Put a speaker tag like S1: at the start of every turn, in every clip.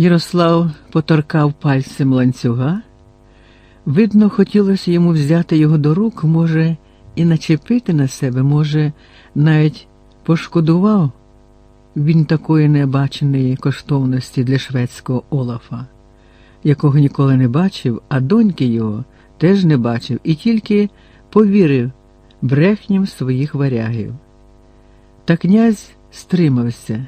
S1: Ярослав поторкав пальцем ланцюга. Видно, хотілося йому взяти його до рук, може, і начепити на себе, може, навіть пошкодував він такої небаченої коштовності для шведського Олафа, якого ніколи не бачив, а доньки його теж не бачив і тільки повірив брехням своїх варягів. Та князь стримався.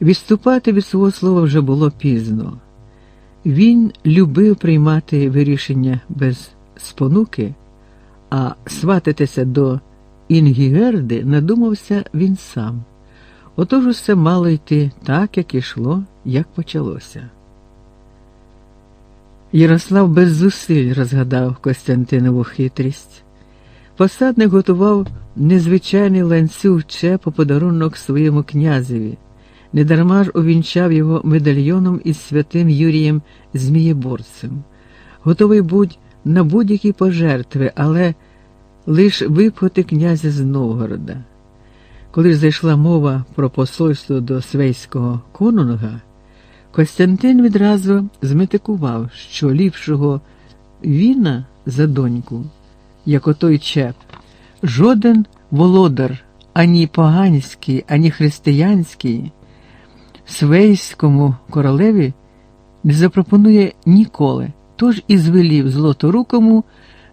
S1: Відступати від свого слова вже було пізно. Він любив приймати вирішення без спонуки, а сватитися до Інгігерди надумався він сам. Отож усе мало йти так, як ішло, як почалося. Ярослав без зусиль розгадав Костянтинову хитрість. Посадник готував незвичайний ланцюг чепу подарунок своєму князеві, недарма ж увінчав його медальйоном із святим Юрієм Змієборцем, готовий будь на будь-які пожертви, але лиш випхати князя з Новгорода. Коли ж зайшла мова про посольство до свейського конунга, Костянтин відразу зметикував, що ліпшого віна за доньку, як отой чеп, жоден володар, ані поганський, ані християнський, свейському королеві не запропонує ніколи, тож і звелів злоторукому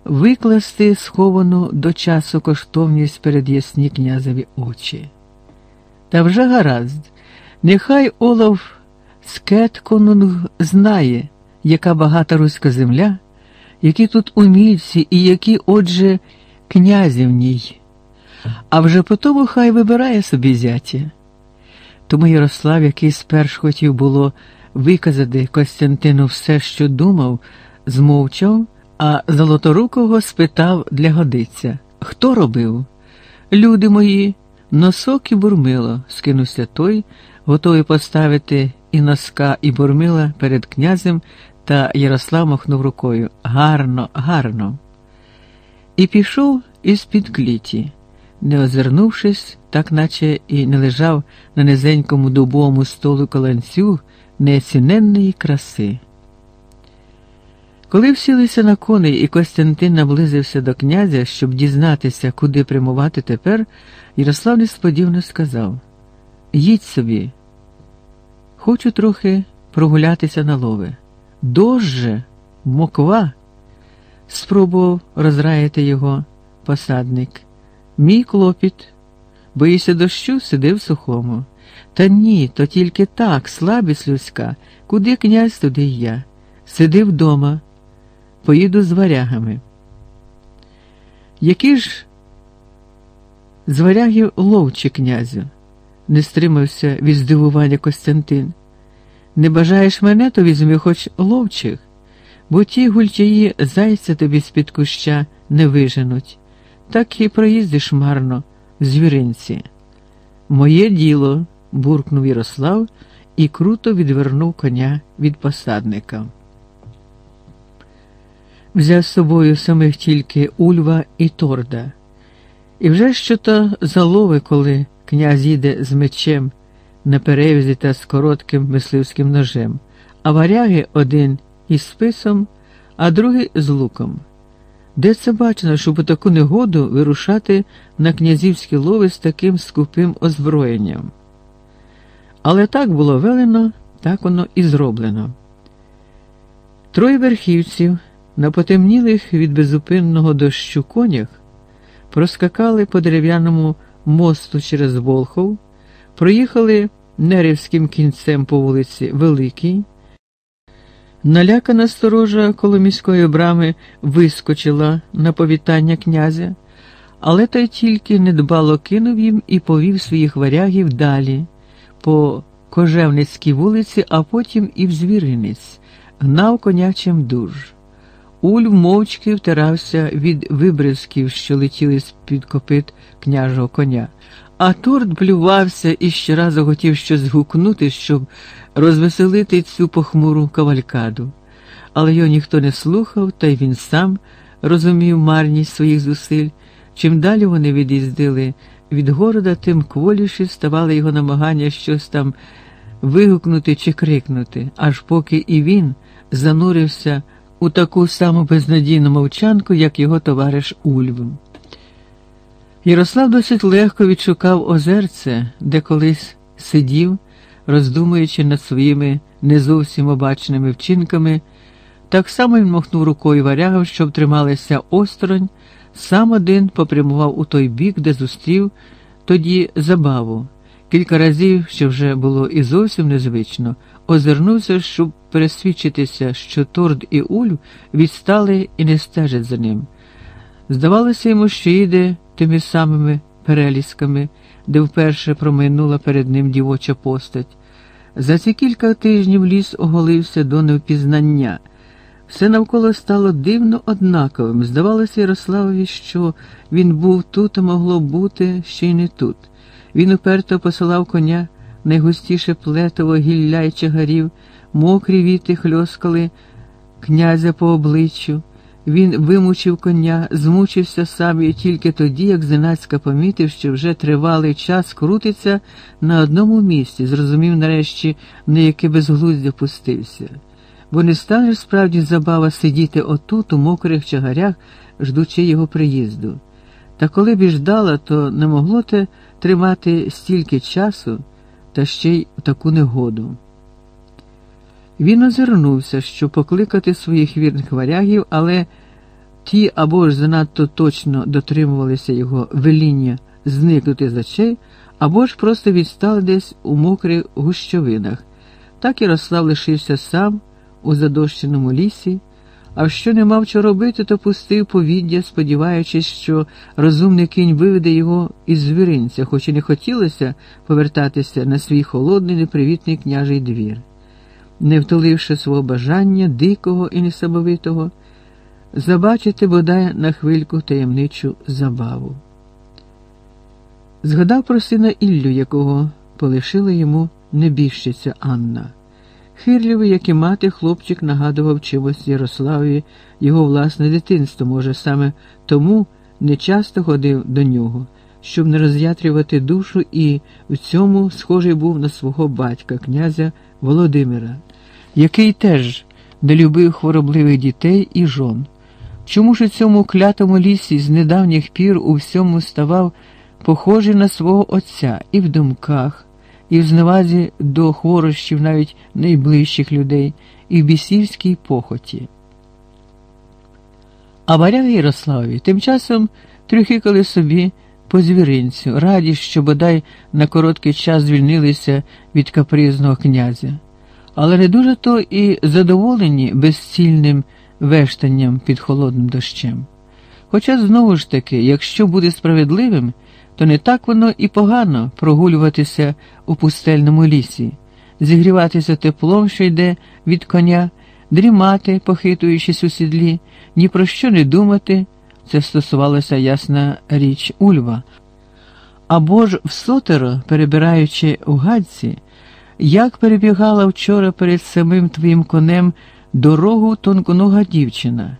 S1: викласти сховану до часу коштовність перед ясні князеві очі. Та вже гаразд, нехай Олаф Скетконунг знає, яка багата руська земля, які тут умільці і які, отже, князі в ній. А вже по тому хай вибирає собі зяття. Тому Ярослав, який сперш хотів було виказати Костянтину все, що думав, змовчав, а Золоторукого спитав для годиця Хто робив? Люди мої, носок і бурмило, скинувся той, готовий поставити і носка, і бурмила перед князем, та Ярослав махнув рукою Гарно, гарно. І пішов із під кліті, не озирнувшись, так наче і не лежав на низенькому дубовому столу коланцюг неоціненної краси. Коли всілися на коней і Костянтин наблизився до князя, щоб дізнатися, куди прямувати тепер, Ярослав несподівано сказав Їдь собі, хочу трохи прогулятися на лови. Дощ же, моква, спробував розраяти його посадник. Мій клопіт, боїся дощу, сиди в сухому. Та ні, то тільки так, слабість людська, куди князь, туди й я. Сиди вдома поїду з варягами. Які ж з варягів ловчі князю? не стримався від здивування Костянтин. Не бажаєш мене, то візьми хоч ловчих, бо ті гультяї зайця тобі з-під куща не виженуть, так і проїздиш марно в звіринці. Моє діло, буркнув Ярослав і круто відвернув коня від посадника взяв з собою самих тільки Ульва і Торда. І вже що то залови, коли князь їде з мечем на перевізі та з коротким мисливським ножем, а варяги один із списом, а другий з луком. Де це бачено, щоб у таку негоду вирушати на князівські лови з таким скупим озброєнням? Але так було велено, так воно і зроблено. Троє верхівців. На потемнілих від безупинного дощу конях проскакали по дерев'яному мосту через Волхов, проїхали нерівським кінцем по вулиці Великій. Налякана сторожа коло міської брами вискочила на повітання князя, але той тільки недбало кинув їм і повів своїх варягів далі, по Кожевницькій вулиці, а потім і в звіринець, гнав конячим дуж. Ульв мовчки втирався від вибризків, що летіли з під копит княжого коня, а торт плювався і ще раз хотів щось згукнути, щоб розвеселити цю похмуру кавалькаду. Але його ніхто не слухав, та й він сам розумів марність своїх зусиль. Чим далі вони від'їздили від города, тим кволіші ставали його намагання щось там вигукнути чи крикнути, аж поки і він занурився у таку саму безнадійну мовчанку, як його товариш Ульв. Ярослав досить легко відшукав озерце, де колись сидів, роздумуючи над своїми не зовсім обачними вчинками. Так само він махнув рукою варягам, щоб трималися осторонь, сам один попрямував у той бік, де зустрів тоді забаву. Кілька разів, що вже було і зовсім незвично, озирнувся, щоб пересвідчитися, що Торд і Уль відстали і не стежать за ним. Здавалося йому, що їде тими самими перелісками, де вперше промайнула перед ним дівоча постать. За ці кілька тижнів ліс оголився до невпізнання. Все навколо стало дивно однаковим. Здавалося Ярославові, що він був тут, а могло бути ще й не тут. Він уперто посилав коня, найгустіше плетово гілля й чагарів, мокрі віти хльоскали князя по обличчю. Він вимучив коня, змучився сам і тільки тоді, як зненацька помітив, що вже тривалий час крутиться на одному місці, зрозумів нарешті, на яке безглуздя пустився. Бо не стане справді забава сидіти отут, у мокрих чагарях, ждучи його приїзду. Та коли б і ждала, то не могло те тримати стільки часу та ще й таку негоду. Він озирнувся, щоб покликати своїх вірних варягів, але ті або ж занадто точно дотримувалися його веління зникнути з очей, або ж просто відстали десь у мокрих гущовинах. Так Ярослав лишився сам у задощеному лісі, а що не мав що робити, то пустив повіддя, сподіваючись, що розумний кінь виведе його із звіринця, хоч і не хотілося повертатися на свій холодний, непривітний княжий двір. Не втоливши свого бажання, дикого і несамовитого, забачити бодай на хвильку таємничу забаву. Згадав про сина Іллю, якого полишила йому небіжчиця Анна. Хирлівий, як і мати, хлопчик нагадував чимось Ярославі його власне дитинство, може, саме тому не часто ходив до нього, щоб не роз'ятрювати душу, і в цьому схожий був на свого батька, князя Володимира, який теж не любив хворобливих дітей і жон. Чому ж у цьому клятому лісі з недавніх пір у всьому ставав похожий на свого отця і в думках? і в зневазі до хворощів навіть найближчих людей, і в бісівській похоті. А варяги Ярославі тим часом трюхикали собі по звіринцю, раді, що бодай на короткий час звільнилися від капризного князя, але не дуже то і задоволені безцільним вештанням під холодним дощем. Хоча знову ж таки, якщо буде справедливим, то не так воно і погано прогулюватися у пустельному лісі, зігріватися теплом, що йде від коня, дрімати, похитуючись у сідлі, ні про що не думати. Це стосувалося ясна річ Ульва. Або ж в сотеро, перебираючи у гадці, як перебігала вчора перед самим твоїм конем дорогу тонконога дівчина.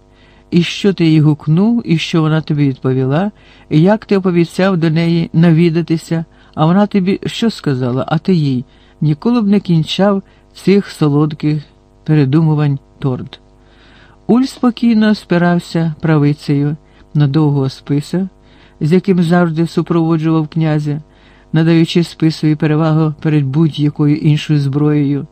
S1: І що ти їй гукнув, і що вона тобі відповіла, і як ти оповіцяв до неї навідатися, а вона тобі що сказала, а ти їй ніколи б не кінчав цих солодких передумувань торд. Уль спокійно спирався правицею на довгого списа, з яким завжди супроводжував князя, надаючи списові перевагу перед будь-якою іншою зброєю.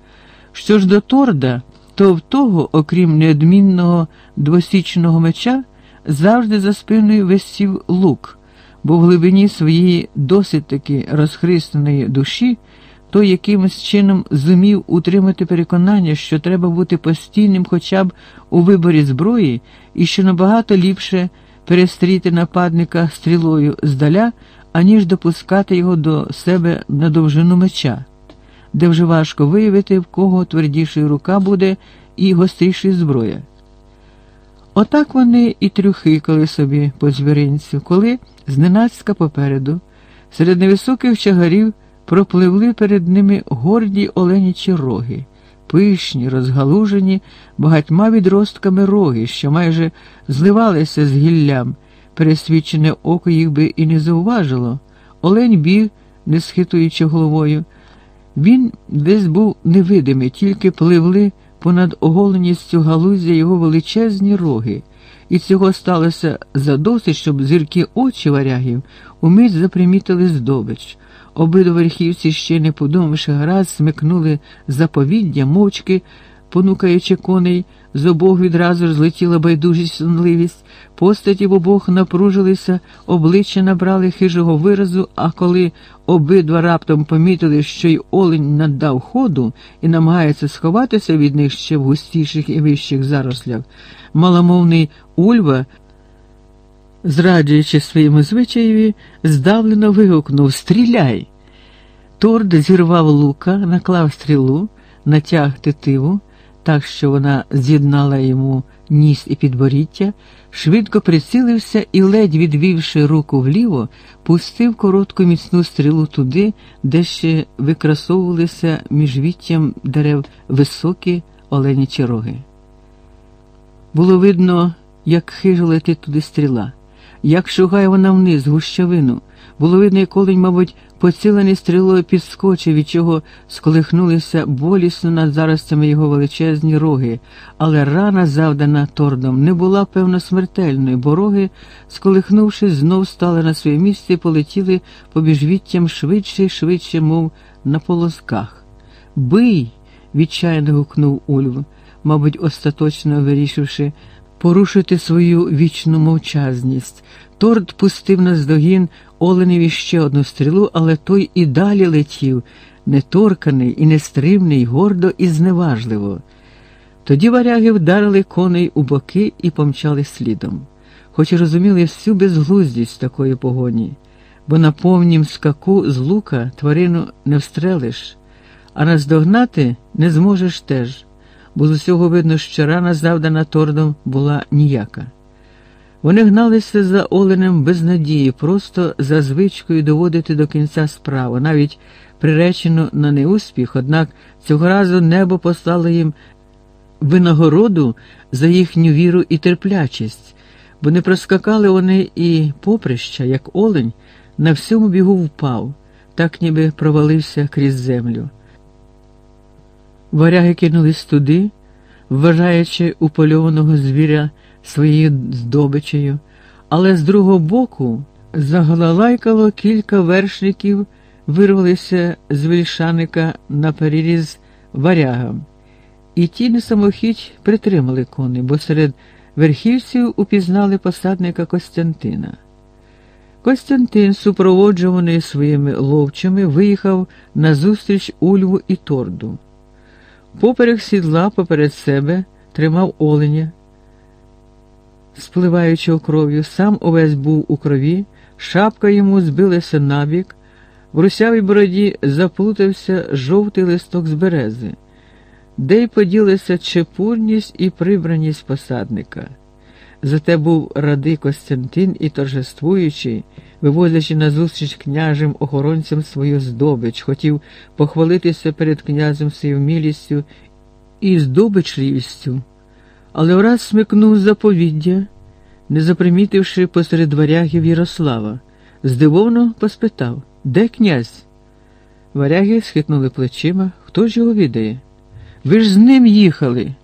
S1: Що ж до торда, то в того, окрім неодмінного двосічного меча, завжди за спиною висів лук, бо в глибині своєї досить таки розхристаної душі той якимось чином зумів утримати переконання, що треба бути постійним хоча б у виборі зброї, і що набагато ліпше перестріти нападника стрілою здаля, аніж допускати його до себе на довжину меча де вже важко виявити, в кого твердішою рука буде і гостріша зброя. Отак вони і трюхикали собі по звіринцю, коли зненацька попереду, серед невисоких чагарів пропливли перед ними горді оленячі роги, пишні, розгалужені багатьма відростками роги, що майже зливалися з гіллям, пересвідчене око їх би і не зауважило. Олень біг, не схитуючи головою Він десь був невидимий, тільки пливли понад оголеністю галузі його величезні роги, і цього сталося задосить, щоб зірки очі варягів умить запримітили здобич. Обидва верхівці, ще не подумавши гаразд, смикнули заповіддя, мовчки, понукаючи коней, з обох відразу ж злетіла байдужість сонливість, постаті в обох напружилися, обличчя набрали хижого виразу, а коли обидва раптом помітили, що й олень наддав ходу і намагається сховатися від них ще в густіших і вищих зарослях, маломовний Ульва, зраджуючи своєму звичаєві, здавлено вигукнув Стріляй! Торд зірвав лука, наклав стрілу, натяг тетиву так що вона з'єднала йому ніс і підборіття, швидко прицілився і, ледь відвівши руку вліво, пустив коротку міцну стрілу туди, де ще викрасовувалися між віттям дерев високі оленячі роги. Було видно, як хижо летить туди стріла, як шугає вона вниз гущавину. Було видно, як олень, мабуть, поцілений стрілою підскочив, від чого сколихнулися болісно над заростями його величезні роги, але рана, завдана тордом, не була, певно, смертельною, бо роги, сколихнувшись, знов стали на своє місце і полетіли побіж віттям швидше і швидше, мов на полосках. Бий! відчайно гукнув Ульв, мабуть, остаточно вирішивши порушити свою вічну мовчазність. Торт пустив на здогін Оленеві ще одну стрілу, але той і далі летів, неторканий і нестримний, гордо і зневажливо. Тоді варяги вдарили коней у боки і помчали слідом, хоч і розуміли всю безглуздість такої погоні, бо на повнім скаку з лука тварину не встрелиш, а наздогнати не зможеш теж, бо з усього видно, що рана завдана тордом була ніяка. Вони гналися за Оленем без надії, просто за звичкою доводити до кінця справу, навіть приречено на неуспіх, однак цього разу небо послало їм винагороду за їхню віру і терплячість, бо не проскакали вони і поприща, як олень, на всьому бігу впав, так ніби провалився крізь землю. Варяги кинулись туди, вважаючи упольованого звіря своєю здобичею, але з другого боку заголалайкало кілька вершників, вирвалися з вільшаника на переріз варягам, і ті не самохідь притримали кони, бо серед верхівців упізнали посадника Костянтина. Костянтин, супроводжуваний своїми ловчими, виїхав на зустріч Ульву і торду. Поперек сідла поперед себе тримав оленя спливаючого кров'ю, сам увесь був у крові, шапка йому збилася набік, в русявій бороді заплутався жовтий листок з берези, де й поділася чепурність і прибраність посадника. Зате був радий Костянтин і торжествуючий, вивозячи назустріч княжим охоронцям свою здобич, хотів похвалитися перед князем своєю вмілістю і здобичливістю але враз смикнув заповіддя, не запримітивши посеред варягів Ярослава, здивовано поспитав Де князь? Варяги схитнули плечима. Хто ж його відає? Ви ж з ним їхали.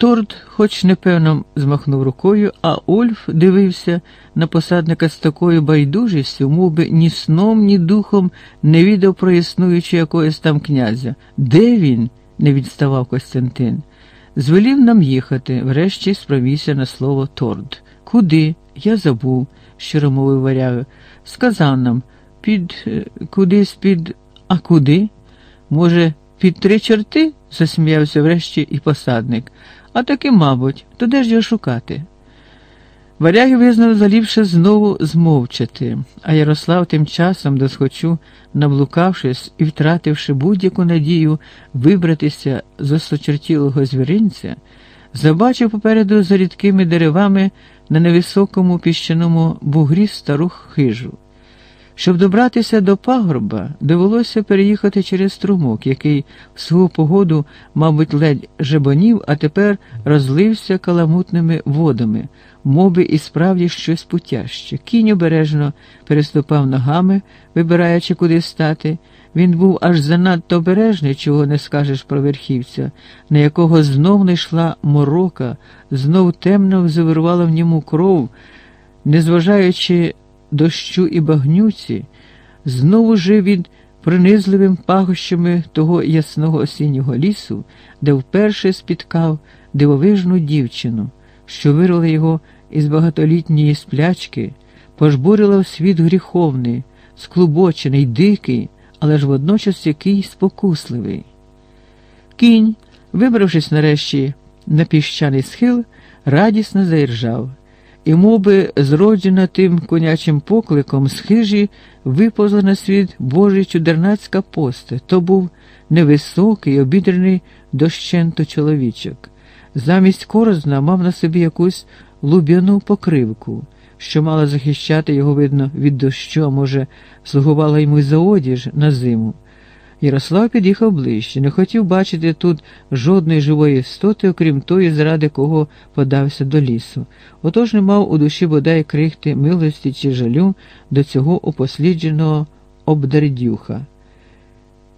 S1: Торт, хоч непевно, змахнув рукою, а Ольф дивився на посадника з такою байдужістю, мов би ні сном, ні духом не відав про існуючи якогось там князя. Де він? не відставав Костянтин. Звелів нам їхати, врешті спромігся на слово торд. Куди? Я забув, щиро мовив варяга. Сказав нам, під е, кудись під. А куди? Може, під три чорти? засміявся врешті і посадник. А таки, мабуть, то де ж його шукати? Варяги визнав заліпше знову змовчати, а Ярослав тим часом досхочу, наблукавшись і втративши будь-яку надію вибратися з осочертілого звіринця, забачив попереду за рідкими деревами на невисокому піщаному бугрі стару хижу. Щоб добратися до пагорба, довелося переїхати через струмок, який в свою погоду, мабуть, ледь жебонів, а тепер розлився каламутними водами, моби і справді щось путяще. Кінь обережно переступав ногами, вибираючи, куди стати. Він був аж занадто обережний, чого не скажеш про верхівця, на якого знов не йшла морока, знов темно завирувала в ньому кров, незважаючи дощу і багнюці, знову жив він принизливим пахощами того ясного осіннього лісу, де вперше спіткав дивовижну дівчину, що вирвала його із багатолітньої сплячки, пожбурила в світ гріховний, склубочений, дикий, але ж водночас який спокусливий. Кінь, вибравшись нарешті на піщаний схил, радісно заіржав, і, мов би, зроджена тим конячим покликом з хижі, виповзла на світ Божий чудернацька постать. То був невисокий, обідрений дощенто чоловічок. Замість корозна мав на собі якусь луб'яну покривку, що мала захищати його, видно, від дощу, а може, слугувала йому за одіж на зиму. Ярослав під'їхав ближче, не хотів бачити тут жодної живої істоти, окрім тої, заради кого подався до лісу. Отож не мав у душі бодай крихти милості чи жалю до цього упослідженого обдердюха.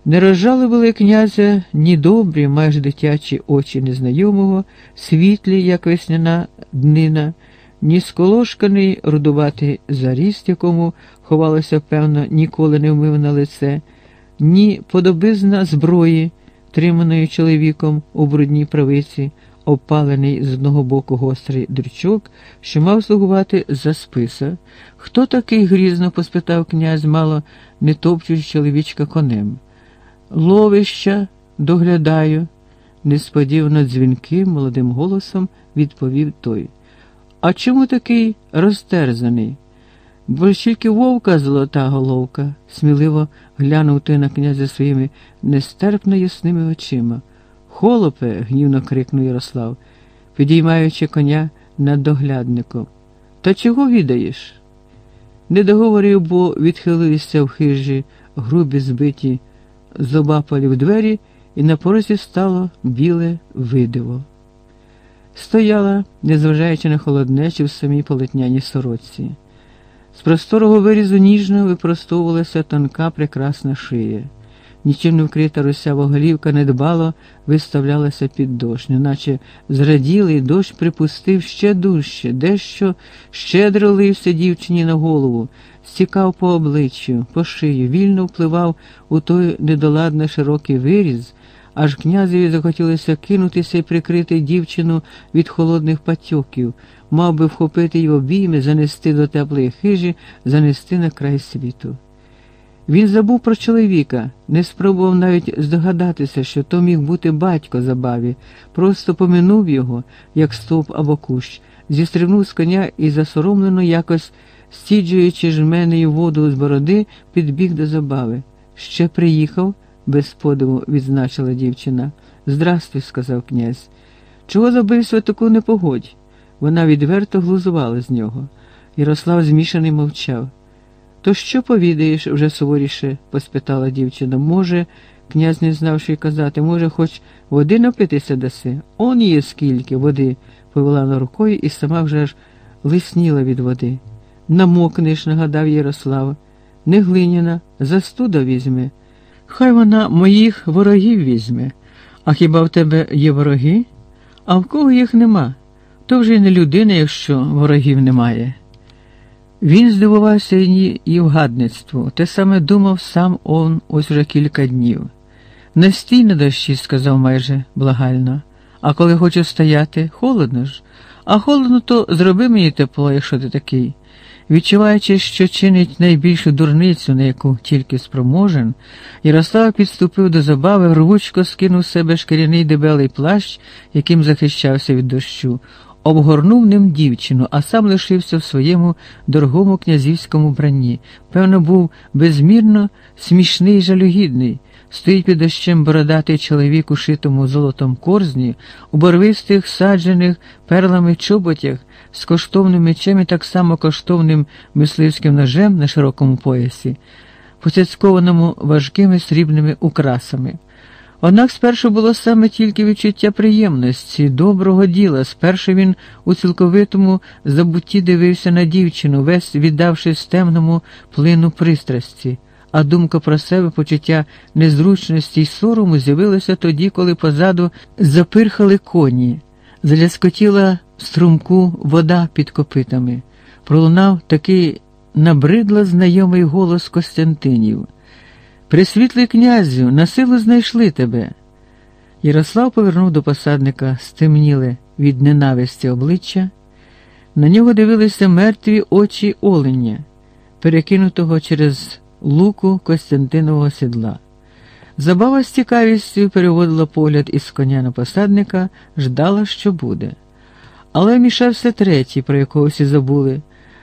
S1: Не розжалували князя ні добрі, майже дитячі очі незнайомого, світлі, як весняна днина, ні сколошканий рудуватий заріст, якому ховалося, певно, ніколи не вмив на лице, ні подобизна зброї, триманої чоловіком у брудній правиці, опалений з одного боку гострий дрючок, що мав слугувати за списа. Хто такий грізно? поспитав князь, мало не топчучи чоловічка конем. Ловища доглядаю, несподівано дзвінким молодим голосом відповів той. А чому такий розтерзаний? Бо ж тільки вовка золота головка, сміливо глянув ти на князя своїми нестерпно ясними очима. Холопе, гнівно крикнув Ярослав, підіймаючи коня над доглядником. Та чого відаєш? Не договорив, бо відхилилися в хижі грубі збиті зобапалі в двері, і на порозі стало біле видиво. Стояла, незважаючи на холоднечі в самій полотняній сорочці. З просторого вирізу ніжно випростовувалася тонка прекрасна шия. Нічим не вкрита русява голівка недбало виставлялася під дощ, неначе зраділий дощ припустив ще дужче, дещо щедро лився дівчині на голову, стікав по обличчю, по шию, вільно впливав у той недоладно широкий виріз, аж князеві захотілося кинутися і прикрити дівчину від холодних патьоків, мав би вхопити й обійми, занести до теплої хижі, занести на край світу. Він забув про чоловіка, не спробував навіть здогадатися, що то міг бути батько забаві, просто поминув його, як стовп або кущ, зістрибнув з коня і засоромлено якось, стіджуючи жменею воду з бороди, підбіг до забави. Ще приїхав, без подиву відзначила дівчина. Здрастуй, сказав князь. Чого забився таку непогодь? Вона відверто глузувала з нього. Ярослав змішаний мовчав. То що повідаєш вже суворіше? поспитала дівчина. Може, князь не знав, що й казати, може, хоч води напитися даси? Он є скільки води, повела на рукою і сама вже ж лисніла від води. Намокнеш, нагадав Ярослав. Не глиняна, застуда візьме. Хай вона моїх ворогів візьме. А хіба в тебе є вороги? А в кого їх нема? То вже й не людина, якщо ворогів немає. Він здивувався її і вгадництву, те саме думав сам он ось уже кілька днів. Не стій на дощі, сказав майже благально, а коли хочу стояти, холодно ж, а холодно, то зроби мені тепло, якщо ти такий. Відчуваючи, що чинить найбільшу дурницю, на яку тільки спроможен, Ярослав підступив до забави, рвучко скинув з себе шкіряний дебелий плащ, яким захищався від дощу, обгорнув ним дівчину, а сам лишився в своєму дорогому князівському бранні. Певно, був безмірно смішний і жалюгідний. Стоїть під дощем бородатий чоловік у шитому золотом корзні, у барвистих саджених перлами чоботях, з коштовним мечем і так само коштовним мисливським ножем на широкому поясі, поцяцькованому важкими срібними украсами. Однак спершу було саме тільки відчуття приємності, доброго діла. Спершу він у цілковитому забутті дивився на дівчину, весь віддавшись темному плину пристрасті, а думка про себе, почуття незручності й сорому з'явилося тоді, коли позаду запирхали коні, заляскотіла струмку вода під копитами. Пролунав такий набридло знайомий голос Костянтинів. Присвітлий князю, на силу знайшли тебе. Ярослав повернув до посадника стемніле від ненависті обличчя. На нього дивилися мертві очі оленя, перекинутого через луку Костянтинового сідла. Забава з цікавістю переводила погляд із коня на посадника, ждала, що буде. Але вмішався третій, про якого всі забули.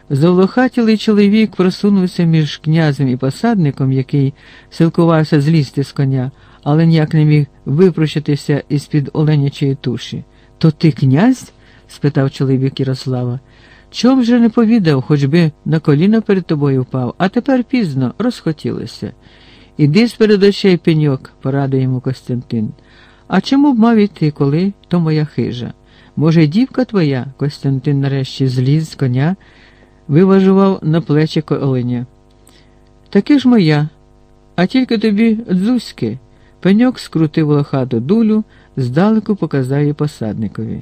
S1: Завлохатілий чоловік просунувся між князем і посадником, який силкувався злізти з коня, але ніяк не міг випрочитися із під оленячої туші. То ти князь? спитав чоловік Ярослава. Чом же не повідав, хоч би на коліна перед тобою впав, а тепер пізно розхотілося. Іди з перед очей пеньок, порадив йому Костянтин. А чому б мав іти, коли то моя хижа? Може, дівка твоя? Костянтин нарешті зліз з коня, виважував на плечі оленя. Таки ж моя, а тільки тобі дзузьки. Пеньок скрутив лохату дулю, здалеку показав її посадникові.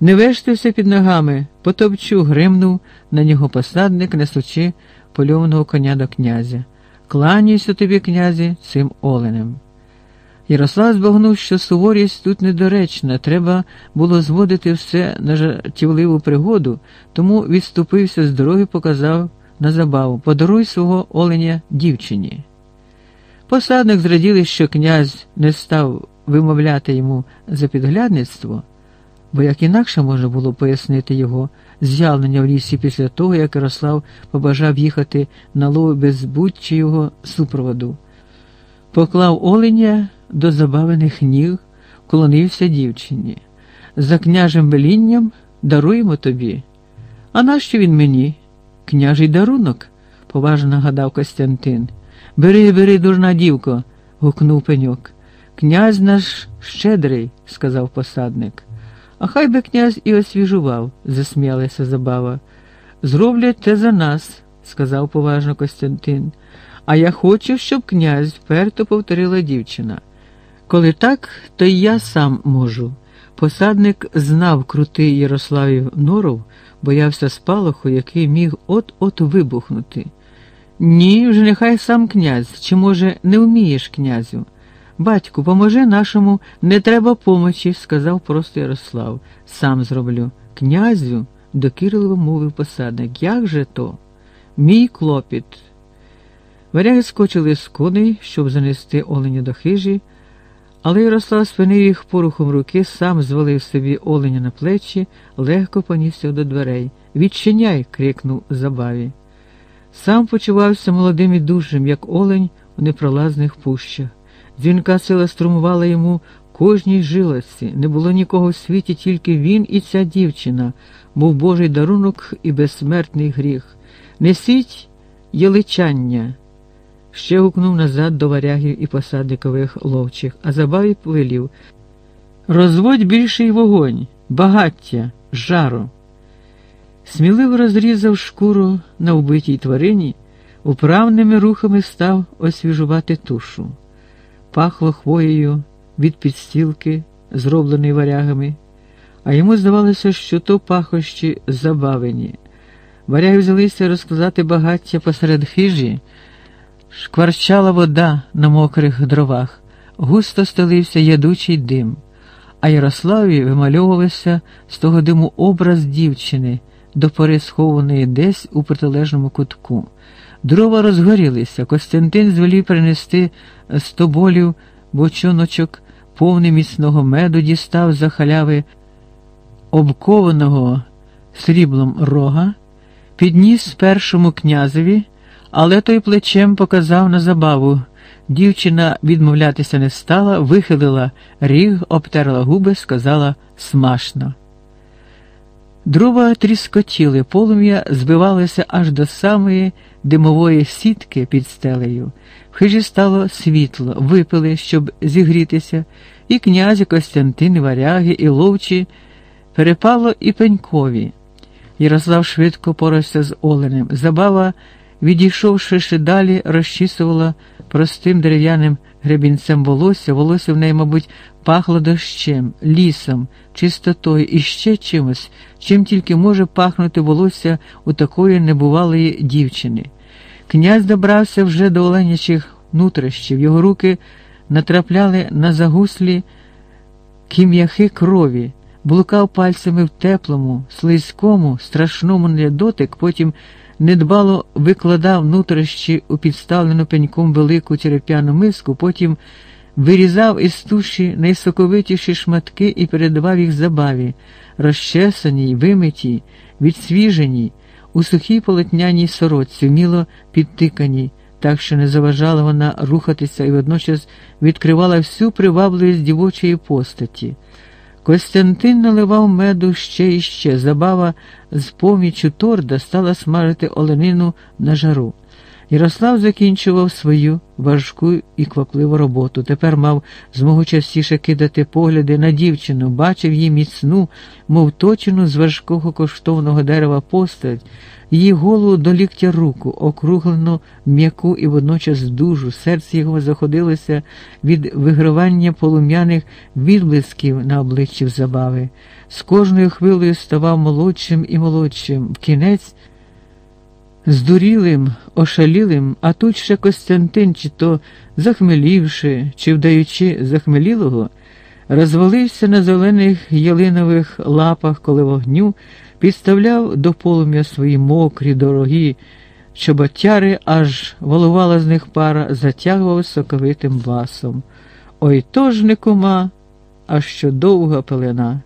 S1: Не вештався під ногами, потопчу, гримнув на нього посадник, несучи польованого коня до князя. Кланяйся тобі, князі, цим оленем. Ярослав збагнув, що суворість тут недоречна, треба було зводити все на жартівливу пригоду, тому відступився з дороги, показав на забаву подаруй свого оленя дівчині. Посадник зраділи, що князь не став вимовляти йому за підглядництво бо як інакше можна було пояснити його з'явлення в лісі після того, як Ярослав побажав їхати на лов без будь-чийого супроводу, поклав оленя до забавених ніг, клонився дівчині. За княжим велінням даруємо тобі. А нащо він мені? Княжий дарунок, поважно нагадав Костянтин. Бери, бери, дурна дівко, гукнув пеньок. Князь наш щедрий, сказав посадник. А хай би князь і освіжував, засміялася забава. Зроблять те за нас, сказав поважно Костянтин. А я хочу, щоб князь вперто повторила дівчина. Коли так, то й я сам можу. Посадник знав крутий Ярославів норов, боявся спалаху, який міг от-от вибухнути. Ні, вже нехай сам князь, чи, може, не вмієш, князю? Батьку, поможи нашому, не треба помочі, сказав просто Ярослав. Сам зроблю. Князю, докірливо мовив посадник. Як же то? Мій клопіт. Варяги скочили з коней, щоб занести оленя до хижі, але Ярослав спинив їх порухом руки, сам звалив собі оленя на плечі, легко понісся до дверей. Відчиняй. крикнув забаві. Сам почувався молодим і дужим, як олень у непролазних пущах. Дзвінка сила струмувала йому кожній жилості. Не було нікого в світі, тільки він і ця дівчина, був Божий дарунок і безсмертний гріх. Несіть єличання. Ще гукнув назад до варягів і посадникових ловчих, а забаві повелів. Розводь більший вогонь, багаття, жару. Сміливо розрізав шкуру на вбитій тварині, управними рухами став освіжувати тушу пахло хвоєю від підстілки, зробленої варягами, а йому здавалося, що то пахощі забавені. Варяги взялися розкладати багаття посеред хижі, шкварчала вода на мокрих дровах, густо стелився ядучий дим, а Ярославі вимальовувався з того диму образ дівчини, до пори схованої десь у протилежному кутку. Дрова розгорілися. Костянтин звелів принести сто болів бочоночок, повний міцного меду дістав за халяви обкованого сріблом рога, підніс першому князеві, але той плечем показав на забаву. Дівчина відмовлятися не стала, вихилила ріг, обтерла губи, сказала смашно. Дрова тріскотіли, полум'я збивалося аж до самої димової сітки під стелею. В хижі стало світло, випили, щоб зігрітися, і князі Костянтин, варяги, і ловчі, перепало і пенькові. Ярослав швидко порався з оленем. Забава відійшовши далі, розчісувала простим дерев'яним гребінцем волосся, волосся в неї, мабуть, пахло дощем, лісом, чистотою і ще чимось, чим тільки може пахнути волосся у такої небувалої дівчини. Князь добрався вже до оленячих нутрищів, його руки натрапляли на загуслі кім'яхи крові, блукав пальцями в теплому, слизькому, страшному недотик, потім недбало викладав нутрощі у підставлену пеньком велику череп'яну миску, потім вирізав із туші найсоковитіші шматки і передавав їх забаві, розчесаній, вимитій, відсвіженій, у сухій полотняній сорочці, вміло підтиканій, так що не заважала вона рухатися і водночас відкривала всю привабливість дівочої постаті. Костянтин наливав меду ще і ще. Забава з помічю торда стала смажити оленину на жару. Ярослав закінчував свою важку і квапливу роботу. Тепер мав змогу частіше кидати погляди на дівчину, бачив її міцну, мов точену з важкого коштовного дерева постать, її голову до ліктя руку, округлену, м'яку і водночас дужу. Серце його заходилося від вигравання полум'яних відблисків на обличчі забави. З кожною хвилею ставав молодшим і молодшим. В кінець здурілим, ошалілим, а тут ще Костянтин, чи то захмелівши, чи вдаючи захмелілого, розвалився на зелених ялинових лапах коло вогню, підставляв до полум'я свої мокрі, дорогі чоботяри, аж волувала з них пара, затягував соковитим басом. Ой то ж не кума, а що довга пелена.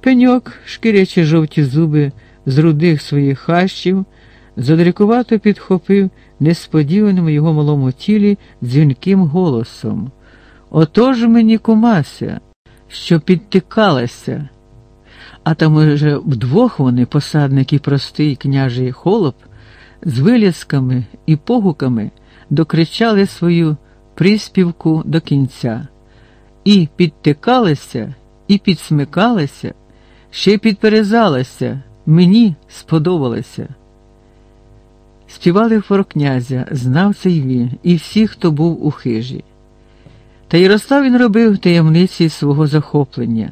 S1: Пеньок, шкірячи жовті зуби з рудих своїх хащів, задрикувато підхопив несподіваним у його малому тілі дзвінким голосом. Отож мені кумася, що підтикалася. А там уже вдвох вони, посадник і простий княжий холоп, з вилязками і погуками докричали свою приспівку до кінця. І підтикалася, і підсмикалася, ще й підперезалася, мені сподобалося. Співали форокнязя, знав цей він, і всі, хто був у хижі. Та Ярослав він робив таємниці свого захоплення.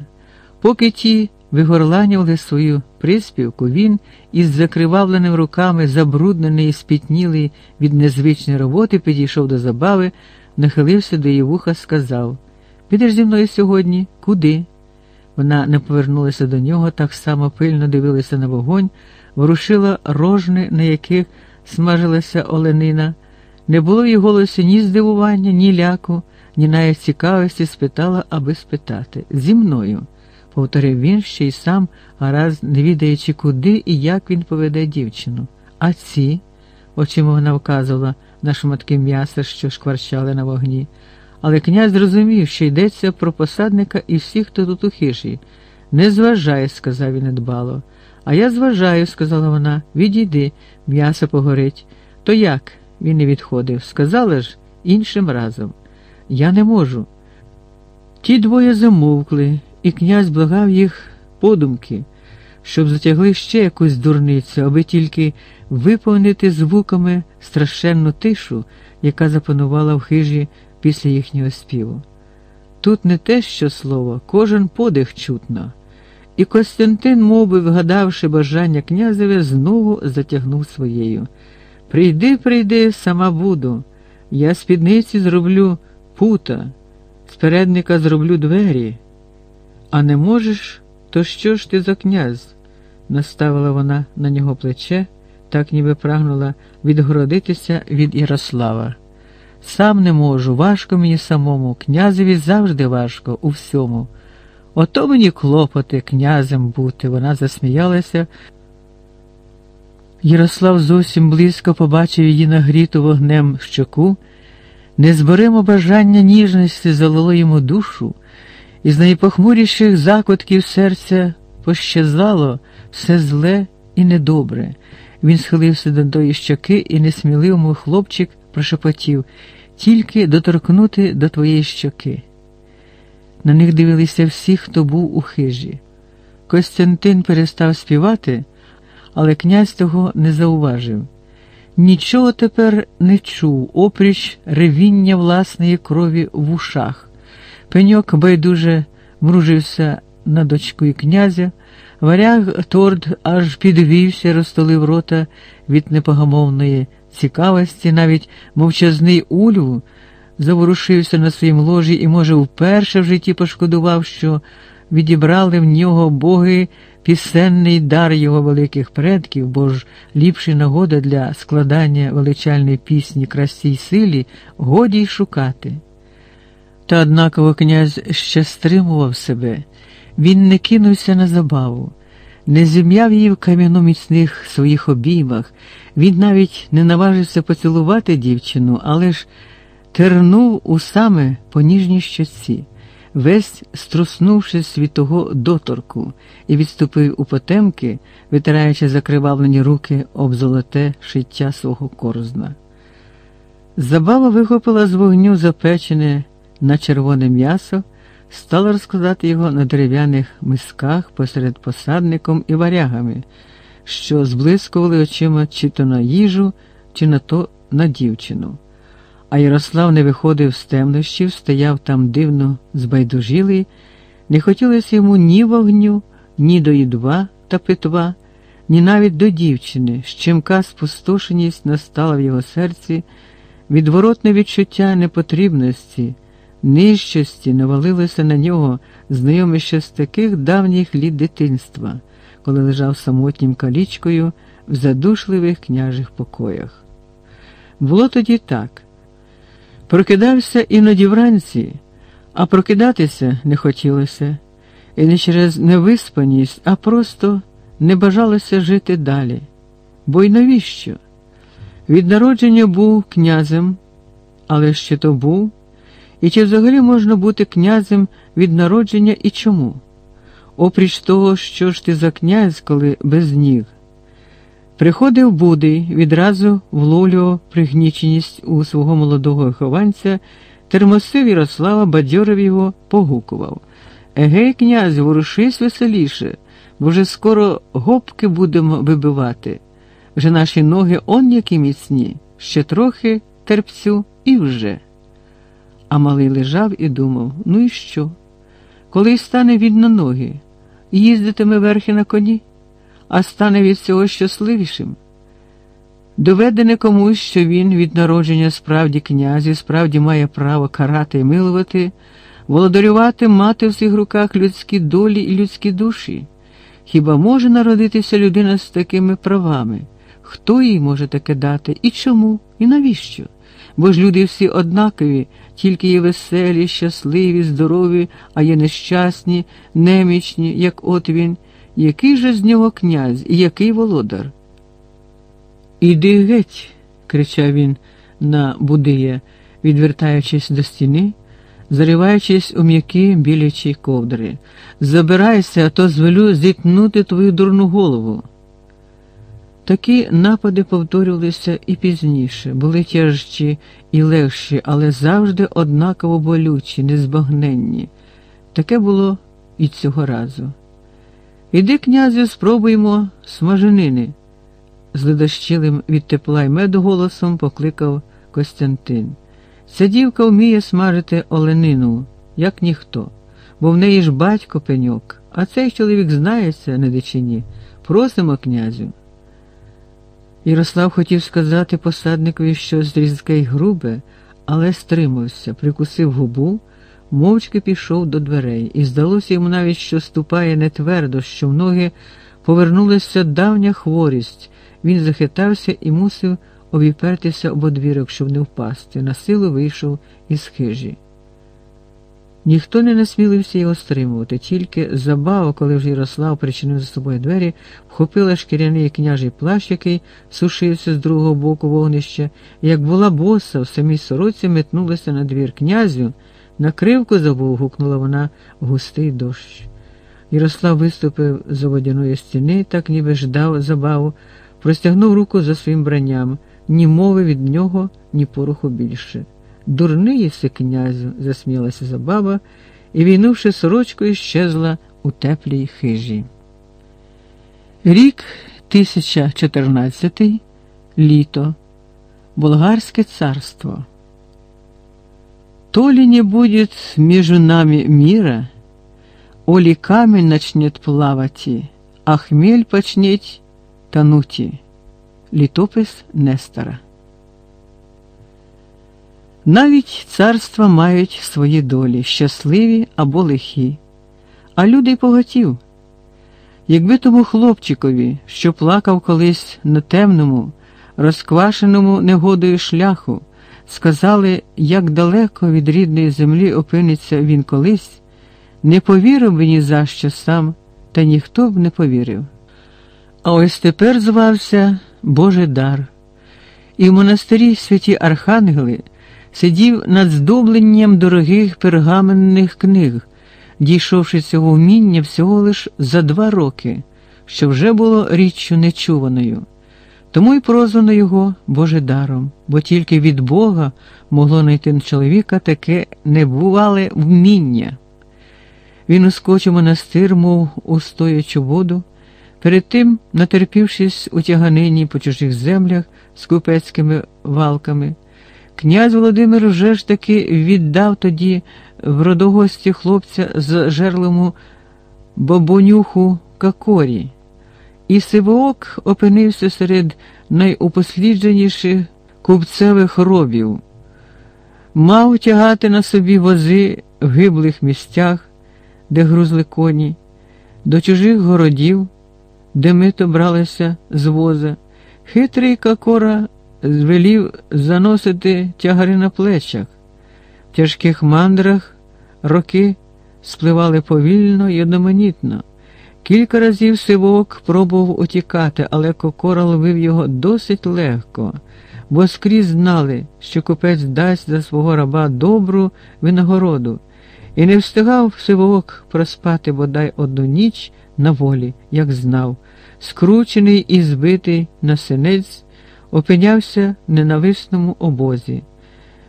S1: Поки ті вигорланювали свою приспівку, він із закривавленими руками, забруднений і спітнілий від незвичної роботи, підійшов до забави, нахилився до її вуха, сказав Підеш зі мною сьогодні? Куди? Вона не повернулася до нього, так само пильно дивилася на вогонь, ворушила рожни, на яких смажилася оленина. Не було в її голосі ні здивування, ні ляку, ні навіть цікавості спитала, аби спитати. Зі мною, повторив він ще й сам, гаразд, не відаючи, куди і як він поведе дівчину. А ці, очима вона вказувала на шматки м'яса, що шкварчали на вогні. Але князь зрозумів, що йдеться про посадника і всіх, хто тут у хижі. Не зважай, сказав він недбало. А я зважаю, сказала вона, відійди, м'ясо погорить. То як? Він не відходив. Сказала ж іншим разом. Я не можу. Ті двоє замовкли, і князь благав їх подумки, щоб затягли ще якусь дурницю, аби тільки виповнити звуками страшенну тишу, яка запанувала в хижі після їхнього співу. Тут не те, що слово, кожен подих чутно. І Костянтин, мов вгадавши бажання князеве, знову затягнув своєю. Прийди, прийди, сама буду. Я спідниці зроблю пута, з передника зроблю двері. А не можеш, то що ж ти за князь? наставила вона на нього плече, так ніби прагнула відгородитися від Ярослава. Сам не можу, важко мені самому, князеві завжди важко у всьому. Ото мені клопоти князем бути, вона засміялася. Ярослав зовсім близько побачив її нагріту вогнем щоку, незборимо бажання ніжності залило йому душу, і з найпохмуріших закутків серця пощазало все зле і недобре. Він схилився до тої щоки і несміливому хлопчик прошепотів тільки доторкнути до твоєї щоки. На них дивилися всі, хто був у хижі. Костянтин перестав співати, але князь того не зауважив. Нічого тепер не чув, опріч ревіння власної крові в ушах. Пеньок байдуже мружився на дочкою князя, варяг торд аж підвівся, розтолив рота від непогамовної цікавості, навіть мовчазний ульв заворушився на своїм ложі і, може, вперше в житті пошкодував, що відібрали в нього боги пісенний дар його великих предків, бо ж ліпша нагода для складання величальної пісні красі силі годі й шукати. Та однаково князь ще стримував себе, він не кинувся на забаву, не зім'яв її в кам'яно міцних своїх обіймах, він навіть не наважився поцілувати дівчину, але ж тернув у саме по ніжній щоці весь струснувшись від того доторку, і відступив у потемки, витираючи закривавлені руки об золоте шиття свого корзна. Забава вихопила з вогню запечене на червоне м'ясо, стала розкладати його на дерев'яних мисках посеред посадником і варягами, що зблискували очима чи то на їжу, чи на то на дівчину а Ярослав не виходив з темнощів, стояв там дивно збайдужілий, не хотілося йому ні вогню, ні до їдва та питва, ні навіть до дівчини, щемка спустошеність настала в його серці, відворотне відчуття непотрібності, нижчості навалилося на нього, знайоме ще з таких давніх літ дитинства, коли лежав самотнім калічкою в задушливих княжих покоях. Було тоді так. Прокидався іноді вранці, а прокидатися не хотілося, і не через невиспаність, а просто не бажалося жити далі. Бо й навіщо? Від народження був князем, але ще то був, і чи взагалі можна бути князем від народження і чому? Опріч того, що ж ти за князь, коли без ніг. Приходив Будий, відразу вловлював пригніченість у свого молодого вихованця, термосив Ярослава, бадьорив його, погукував. Егей, князь, ворушись веселіше, бо вже скоро гопки будемо вибивати. Вже наші ноги он які міцні, ще трохи терпцю і вже. А малий лежав і думав: ну і що? Коли стане він на ноги, їздитиме верхи на коні? А стане від цього щасливішим. Доведене комусь, що він від народження справді князь і справді має право карати і милувати, володарювати, мати в своїх руках людські долі і людські душі. Хіба може народитися людина з такими правами? Хто їй може таке дати і чому, і навіщо? Бо ж люди всі однакові, тільки є веселі, щасливі, здорові, а є нещасні, немічні, як от він. Який же з нього князь який володар? Іди геть, кричав він на Будия, відвертаючись до стіни, зариваючись у м'які білячі ковдри. Забирайся, а то звелю зітнути твою дурну голову. Такі напади повторювалися і пізніше, були тяжчі і легші, але завжди однаково болючі, незбагненні. Таке було і цього разу. Іди, князю, спробуймо смаженини, з ледощилим від тепла й меду голосом покликав Костянтин. Ця дівка вміє смажити оленину, як ніхто, бо в неї ж батько пеньок, а цей чоловік знається на дичині. Просимо, князю. Ярослав хотів сказати посадникові щось різке й грубе, але стримався, прикусив губу мовчки пішов до дверей, і здалося йому навіть, що ступає не твердо, що в ноги повернулася давня хворість. Він захитався і мусив обіпертися об одвірок, щоб не впасти. На силу вийшов із хижі. Ніхто не насмілився його стримувати, тільки забава, коли вже Ярослав причинив за собою двері, вхопила шкіряний княжий плащ, який сушився з другого боку вогнища, як була боса в самій сороці, метнулася на двір князю. Накривку забув, гукнула вона в густий дощ. Ярослав виступив з водяної стіни, так ніби ждав забаву, простягнув руку за своїм бранням, ні мови від нього, ні пороху більше. Дурний єси, князю, засміялася забава і, війнувши сорочкою, щезла у теплій хижі. Рік 1014, літо. Болгарське царство. То ли не будет между нами мира, Оли камень начнет плавати, а хмель почнеть тонути. Літопис Нестора. Навіть царства мають свої долі, щасливі або лихі, а люди й поготів. Якби тому хлопчикові, що плакав колись на темному, розквашеному негодою шляху, сказали, як далеко від рідної землі опиниться він колись, не повірив би ні за що сам, та ніхто б не повірив. А ось тепер звався Божий дар, і в монастирі святі архангели сидів над здобленням дорогих пергаменних книг, дійшовши цього вміння всього лиш за два роки, що вже було річчю нечуваною. Тому й прозвано його Божедаром, бо тільки від Бога могло знайти на чоловіка таке небувале вміння. Він ускочив монастир, мов у стоячу воду, перед тим, натерпівшись у тяганині по чужих землях з купецькими валками. Князь Володимир вже ж таки віддав тоді в родогості хлопця з жерлому бабонюху Какорі, і Сивоок опинився серед найупослідженіших купцевих робів, мав тягати на собі вози в гиблих місцях, де грузли коні, до чужих городів, де мито бралися з воза. Хитрий Какора звелів заносити тягари на плечах. В тяжких мандрах роки спливали повільно й одноманітно. Кілька разів сивок пробував утікати, але Кокора ловив його досить легко, бо скрізь знали, що купець дасть за свого раба добру винагороду, і не встигав сивок проспати бодай одну ніч на волі, як знав, скручений і збитий на синець опинявся в ненависному обозі.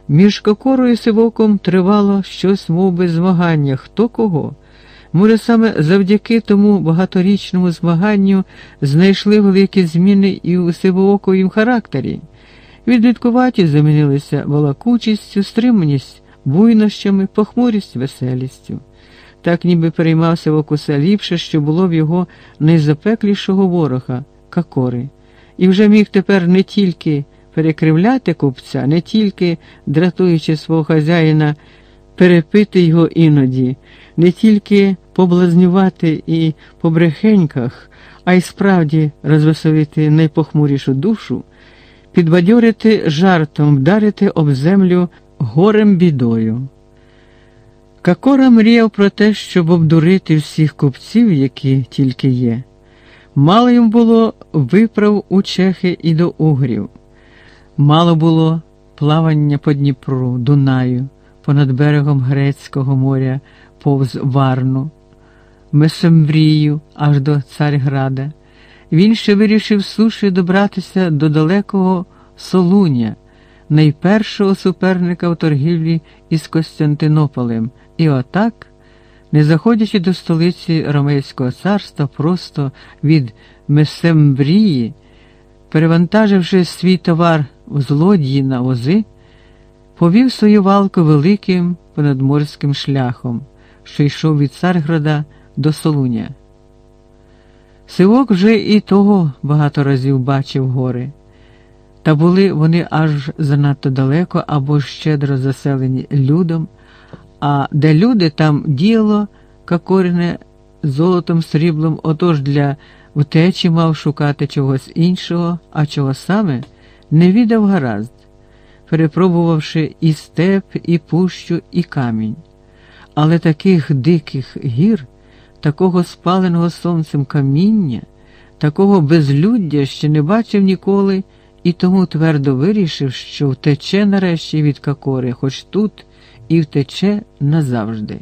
S1: Між кокорою і сивоком тривало щось мов би, змагання хто кого. Може, саме завдяки тому багаторічному змаганню знайшли великі зміни і у сивооковім характері. Відліткуваті замінилися балакучістю, стриманість, буйнощами, похмурість, веселістю. Так ніби переймався Вокуса ліпше, що було в його найзапеклішого ворога Какори і вже міг тепер не тільки перекривляти купця, не тільки, дратуючи свого хазяїна, перепити його іноді, не тільки поблазнювати і по брехеньках, а й справді розвеселити найпохмурішу душу, підбадьорити жартом, вдарити об землю горем бідою. Какора мріяв про те, щоб обдурити всіх купців, які тільки є. Мало їм було виправ у Чехи і до Угрів, мало було плавання по Дніпру, Дунаю, понад берегом Грецького моря, повз Варну, Месемврію аж до Царграда. Він ще вирішив суші добратися до далекого Солуня, найпершого суперника в торгівлі із Костянтинополем, і отак не заходячи до столиці Ромейського царства, просто від Месембрії, перевантаживши свій товар в злодії на вози, повів свою валку великим понадморським шляхом, що йшов від Царграда до Солуня. Сивок вже і того багато разів бачив гори, та були вони аж занадто далеко або щедро заселені людом а де люди, там діло кокоріне золотом сріблом, отож для втечі мав шукати чогось іншого, а чого саме не відав гаразд, перепробувавши і степ, і пущу, і камінь. Але таких диких гір, такого спаленого сонцем каміння, такого безлюддя ще не бачив ніколи і тому твердо вирішив, що втече нарешті від Кокори, хоч тут і втече назавжди.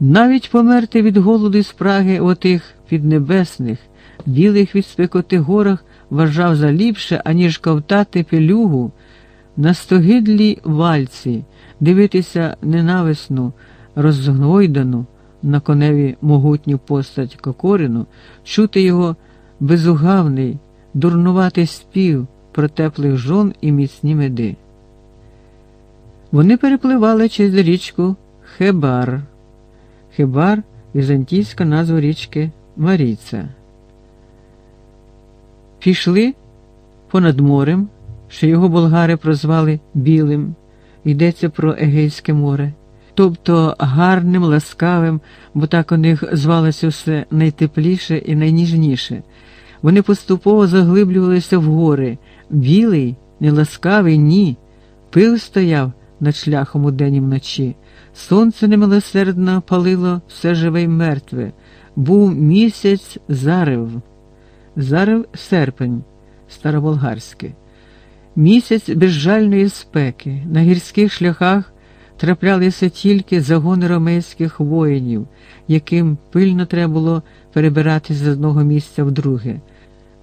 S1: Навіть померти від голоду і спраги отих піднебесних, білих від спекоти горах вважав за ліпше, аніж ковтати пелюгу на стогидлій вальці, дивитися ненависну, розгойдану на коневі могутню постать Кокорину, чути його безугавний, дурнуватий спів, про теплих жон і міцні меди. Вони перепливали через річку Хебар. Хебар візантійська назва річки Маріця. Пішли понад морем, що його болгари прозвали Білим, йдеться про Егейське море, тобто гарним, ласкавим, бо так у них звалося все найтепліше і найніжніше. Вони поступово заглиблювалися в гори. Білий, неласкавий, ні. Пил стояв над шляхом удень і вночі. Сонце немилосердно палило все живе й мертве. Був місяць зарев. Зарев серпень, староболгарське. Місяць безжальної спеки. На гірських шляхах траплялися тільки загони ромейських воїнів, яким пильно треба було перебиратися з одного місця в друге.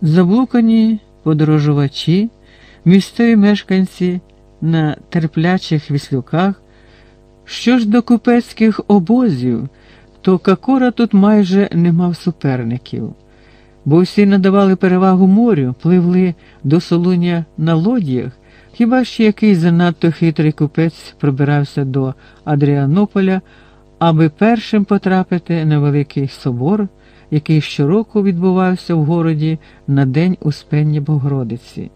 S1: Заблукані подорожувачі, місцеві мешканці на терплячих віслюках. Що ж до купецьких обозів, то Какора тут майже не мав суперників, бо всі надавали перевагу морю, пливли до Солуня на лодіях, хіба що який занадто хитрий купець пробирався до Адріанополя, аби першим потрапити на Великий Собор, який щороку відбувався в городі на День Успення Богородиці.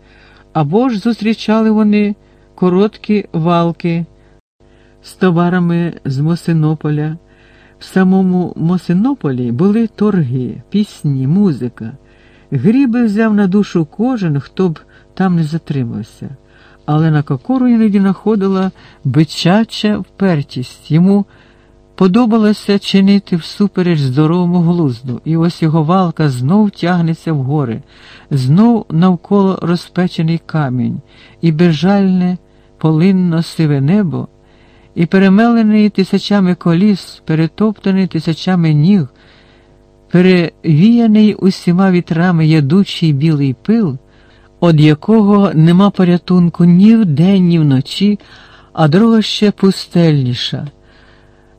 S1: Або ж зустрічали вони короткі валки з товарами з Мосинополя. В самому Мосинополі були торги, пісні, музика. Гріби взяв на душу кожен, хто б там не затримався. Але на кокору іноді находила бичача впертість. Йому подобалося чинити всупереч здоровому глузду, і ось його валка знов тягнеться в гори, знов навколо розпечений камінь, і безжальне полинно сиве небо і перемелений тисячами коліс, перетоптаний тисячами ніг, перевіяний усіма вітрами ядучий білий пил, од якого нема порятунку ні вдень, ні вночі, а дорога ще пустельніша.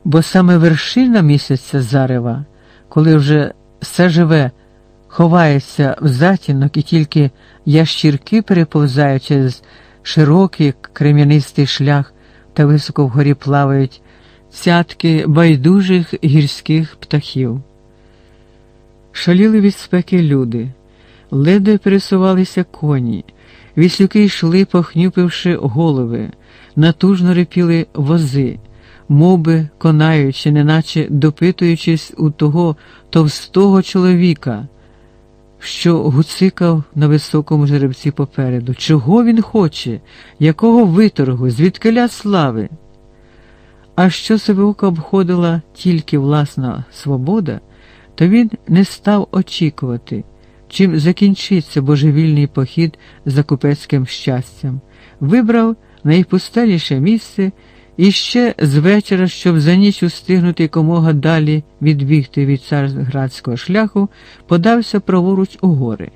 S1: Бо саме вершина місяця зарева, коли вже все живе, ховається в затінок і тільки ящірки переповзають через широкий крем'янистий шлях, та високо вгорі плавають цятки байдужих гірських птахів. Шаліли від спеки люди, ледве пересувалися коні, віслюки йшли, похнюпивши голови, натужно репіли вози, моби конаючи, неначе допитуючись у того товстого чоловіка що гуцикав на високому жеребці попереду. Чого він хоче, якого виторгу, звідкиля слави? А що себе ока обходила тільки власна свобода, то він не став очікувати, чим закінчиться божевільний похід за купецьким щастям, вибрав найпустеліше місце. І ще з вечора, щоб за ніч устигнути якомога далі відбігти від царградського шляху, подався праворуч у гори.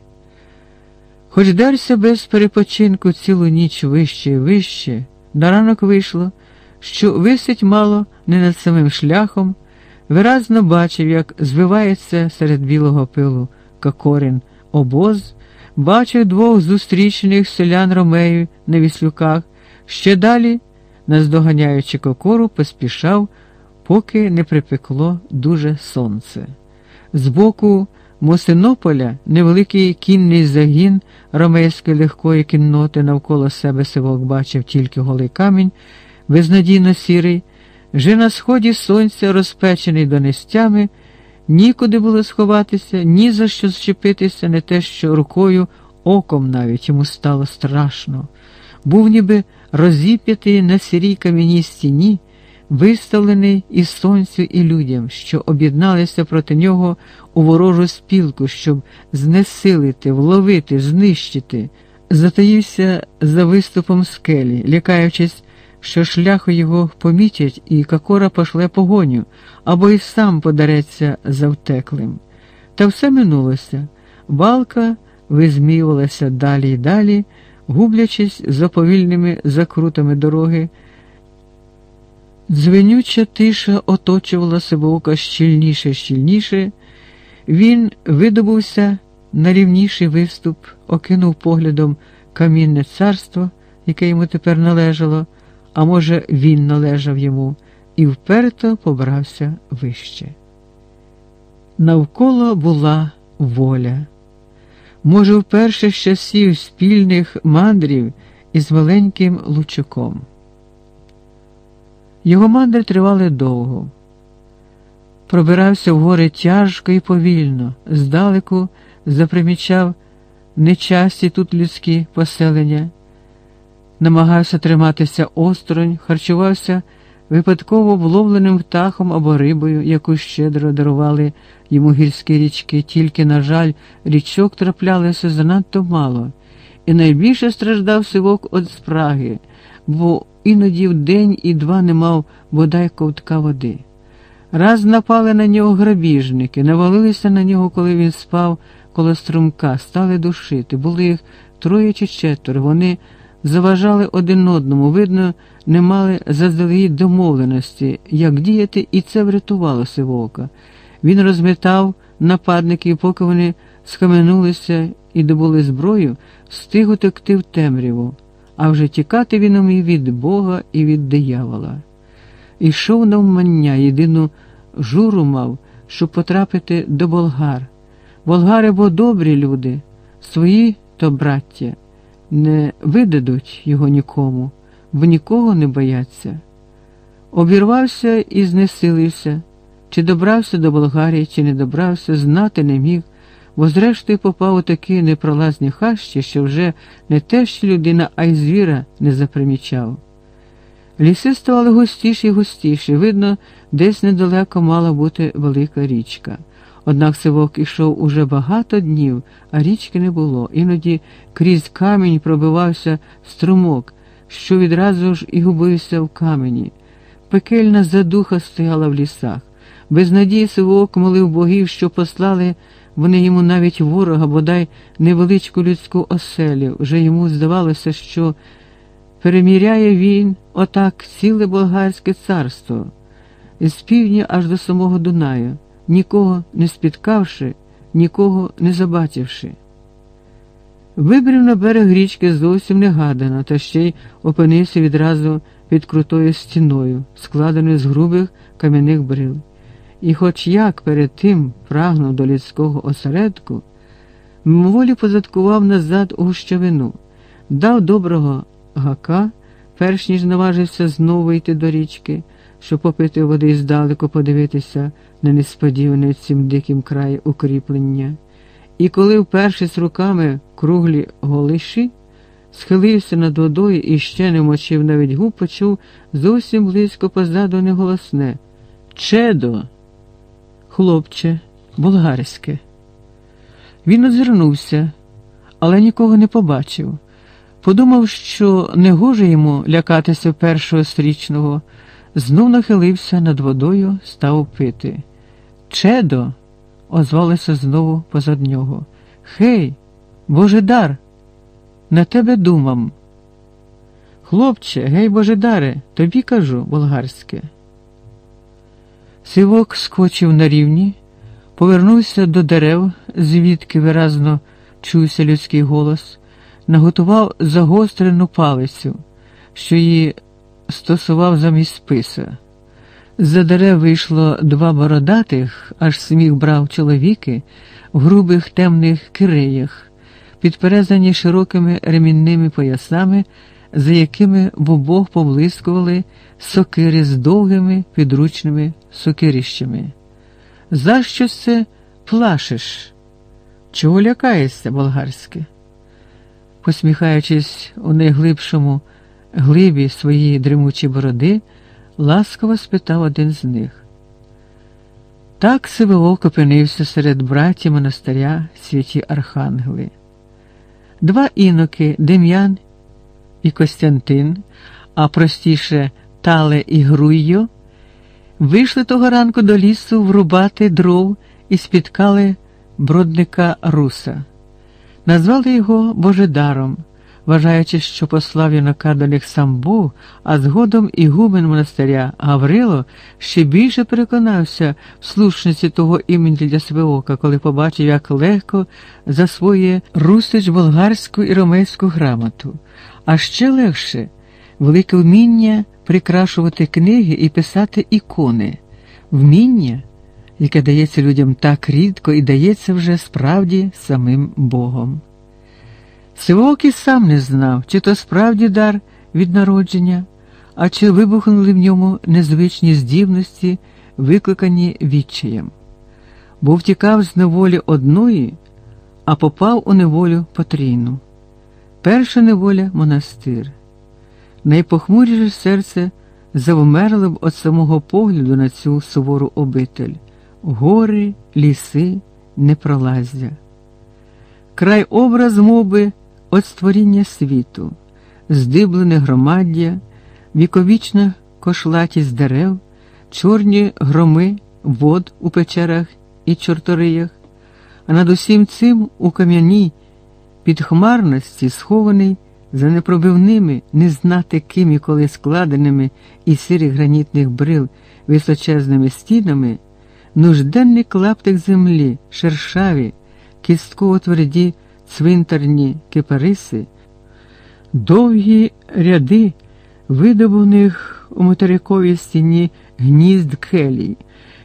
S1: Хоч дерся без перепочинку цілу ніч вище і вище, на ранок вийшло, що висить мало не над самим шляхом, виразно бачив, як звивається серед білого пилу Кокорин обоз, бачив двох зустрічених селян Ромею на віслюках, ще далі наздоганяючи кокору, поспішав, поки не припекло дуже сонце. Збоку Мосинополя невеликий кінний загін ромейської легкої кінноти навколо себе сивок бачив тільки голий камінь, безнадійно сірий, вже на сході сонця, розпечений донестями, нікуди було сховатися, ні за що зчепитися, не те, що рукою, оком навіть йому стало страшно. Був ніби розіп'ятий на сірій кам'яній стіні, виставлений і сонцю, і людям, що об'єдналися проти нього у ворожу спілку, щоб знесилити, вловити, знищити, затаївся за виступом скелі, лякаючись, що шляху його помітять, і Какора пошле погоню, або й сам подареться за втеклим. Та все минулося. Балка визміювалася далі й далі гублячись за повільними закрутами дороги. Дзвенюча тиша оточувала себе ока щільніше, щільніше, він видобувся на рівніший виступ, окинув поглядом камінне царство, яке йому тепер належало, а може, він належав йому, і вперто побрався вище. Навколо була воля. Може, вперше з часів спільних мандрів із маленьким лучуком. Його мандри тривали довго. Пробирався в гори тяжко і повільно, здалеку запримічав нечасті тут людські поселення, намагався триматися осторонь, харчувався випадково вловленим птахом або рибою, яку щедро дарували йому гірські річки, тільки, на жаль, річок траплялося занадто мало, і найбільше страждав сивок від спраги, бо іноді в день і два не мав бодай ковтка води. Раз напали на нього грабіжники, навалилися на нього, коли він спав коло струмка, стали душити. Були їх троє чи четверо. Вони заважали один одному, видно, не мали заздалегідь домовленості, як діяти, і це врятувало Сивока. Він розметав нападників, поки вони схаменулися і добули зброю, встиг утекти в темряву, а вже тікати він умів від Бога і від диявола. Ішов навмання, єдину журу мав, щоб потрапити до болгар. Болгари бо добрі люди, свої то браття, не видадуть його нікому, бо нікого не бояться. Обірвався і знесилився, чи добрався до Болгарії, чи не добрався, знати не міг, бо зрештою попав у такі непролазні хащі, що вже не те що людина, а й звіра не запримічав. Ліси ставали густіші й густіші, видно, десь недалеко мала бути велика річка. Однак сивок ішов уже багато днів, а річки не було. Іноді крізь камінь пробивався струмок, що відразу ж і губився в камені. Пекельна задуха стояла в лісах. Без надії сивок молив богів, що послали вони йому навіть ворога, бодай невеличку людську оселю. Вже йому здавалося, що переміряє він отак ціле болгарське царство, з півдня аж до самого Дунаю нікого не спіткавши, нікого не забачивши. Вибрів на берег річки зовсім негадано, та ще й опинився відразу під крутою стіною, складеною з грубих кам'яних брил. І, хоч як перед тим прагнув до людського осередку, мимоволі позадкував назад у гущавину, дав доброго гака, перш ніж наважився знову йти до річки щоб попити води здалеку подивитися на несподіване цим диким краї укріплення. І коли вперше з руками круглі голиші, схилився над водою і ще не мочив навіть губ, почув зовсім близько позаду неголосне Чедо, хлопче, болгарське. Він озирнувся, але нікого не побачив. Подумав, що не гоже йому лякатися першого стрічного. Знов нахилився над водою, став пити. Чедо, озвалися знову позад нього. Хей, Божедар, на тебе думам. Хлопче, гей, Божедаре, тобі кажу болгарське. Сивок скочив на рівні, повернувся до дерев, звідки виразно чувся людський голос, наготував загострену палицю, що її стосував замість списа. За дерев вийшло два бородатих, аж сміх брав чоловіки в грубих темних киреях, підперезані широкими ремінними поясами, за якими в обох поблискували сокири з довгими підручними сокирищами. За що це плашиш? Чого лякаєшся, болгарське? Посміхаючись у найглибшому глибі своєї дремучі бороди, ласково спитав один з них. Так Сивилок опинився серед братів монастиря святі Архангели. Два іноки Дем'ян і Костянтин, а простіше Тале і Груйо, вийшли того ранку до лісу врубати дров і спіткали бродника Руса. Назвали його Божедаром вважаючи, що послав юнака до них сам Бог, а згодом і гумен монастиря Гаврило ще більше переконався в слушності того імені для себе коли побачив, як легко засвоює Русич болгарську і ромейську грамоту, а ще легше велике вміння прикрашувати книги і писати ікони, вміння, яке дається людям так рідко і дається вже справді самим Богом. Сивоокий сам не знав, чи то справді дар від народження, а чи вибухнули в ньому незвичні здібності, викликані відчаєм, бо втікав з неволі одної, а попав у неволю потрійну. Перша неволя монастир. Найпохмуріше серце завмерло б від самого погляду на цю сувору обитель, гори, ліси, непролаздя. Край образ моби от створіння світу, здиблене громаддя, віковічна кошлатість дерев, чорні громи вод у печерах і чорториях, а над усім цим у кам'яній підхмарності схований за непробивними, не знати ким і коли складеними із сирих гранітних брил височезними стінами, нужденний клаптик землі, шершаві, кістково тверді цвинтарні кипариси, довгі ряди видобуваних у материковій стіні гнізд келій.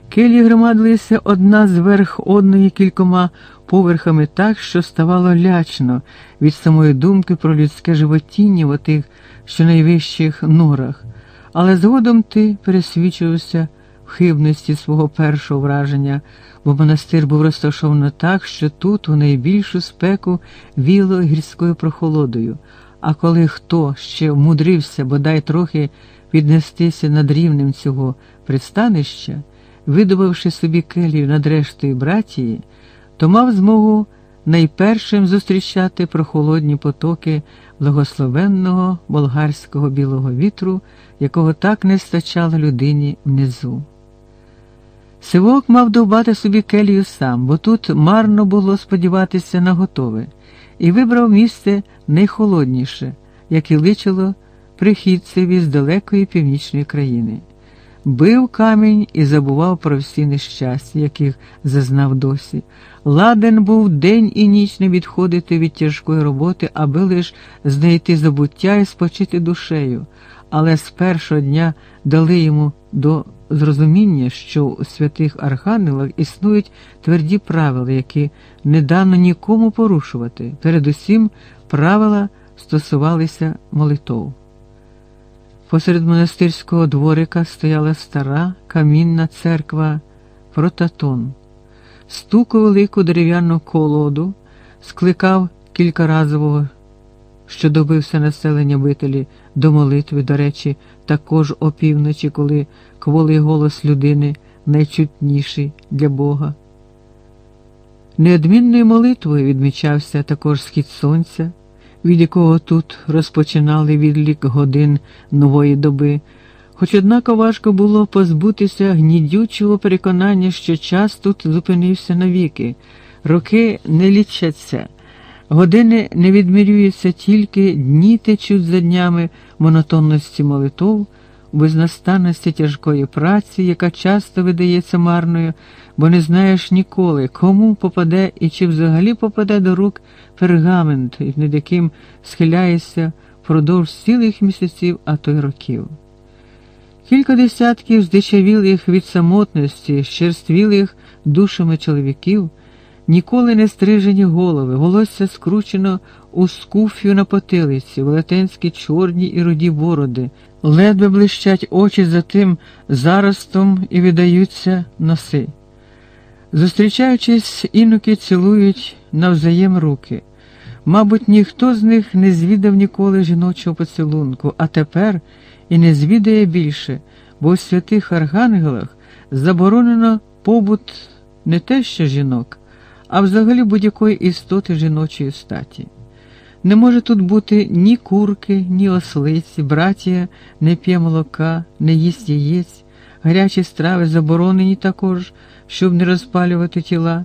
S1: Келії громадилися одна зверх одної кількома поверхами так, що ставало лячно від самої думки про людське животіння в отих щонайвищих норах, але згодом ти пересвідчився в хибності свого першого враження, бо монастир був розташовано так, що тут, у найбільшу спеку, віло гірською прохолодою, а коли хто ще вмудрився бодай трохи піднестися над рівнем цього пристанища, видобавши собі келію над рештою братії, то мав змогу найпершим зустрічати прохолодні потоки благословенного болгарського білого вітру, якого так не стачало людині внизу. Сивок мав довбати собі келію сам, бо тут марно було сподіватися на готове, і вибрав місце найхолодніше, як і личило прихідцеві з далекої північної країни. Бив камінь і забував про всі нещастя, яких зазнав досі. Ладен був день і ніч не відходити від тяжкої роботи, аби лиш знайти забуття і спочити душею, але з першого дня дали йому до зрозуміння, що у святих архангелах існують тверді правила, які не дано нікому порушувати. Передусім, правила стосувалися молитов. Посеред монастирського дворика стояла стара камінна церква Протатон. Стук у велику дерев'яну колоду скликав кількаразового, що добився населення бителі до молитви, до речі, також опівночі, коли кволий голос людини найчутніший для Бога. Неодмінною молитвою відмічався також схід сонця від якого тут розпочинали відлік годин нової доби, хоч однако важко було позбутися гнідючого переконання, що час тут зупинився навіки, роки не лічаться, години не відмірюються тільки дні течуть за днями монотонності молитов, безнастанності тяжкої праці, яка часто видається марною, бо не знаєш ніколи, кому попаде і чи взагалі попаде до рук пергамент, над яким схиляєшся впродовж цілих місяців, а то й років. Кілька десятків здичавілих від самотності, щерствілих душами чоловіків, ніколи не стрижені голови, волосся скручено у скуф'ю на потилиці, велетенські чорні і руді бороди, ледве блищать очі за тим заростом і видаються носи. Зустрічаючись, інуки цілують навзаєм руки. Мабуть, ніхто з них не звідав ніколи жіночого поцілунку, а тепер і не звідає більше, бо у святих архангелах заборонено побут не те що жінок, а взагалі будь-якої істоти жіночої статі. Не може тут бути ні курки, ні ослиці, братія не п'є молока, не їсть яєць, гарячі страви заборонені також, щоб не розпалювати тіла.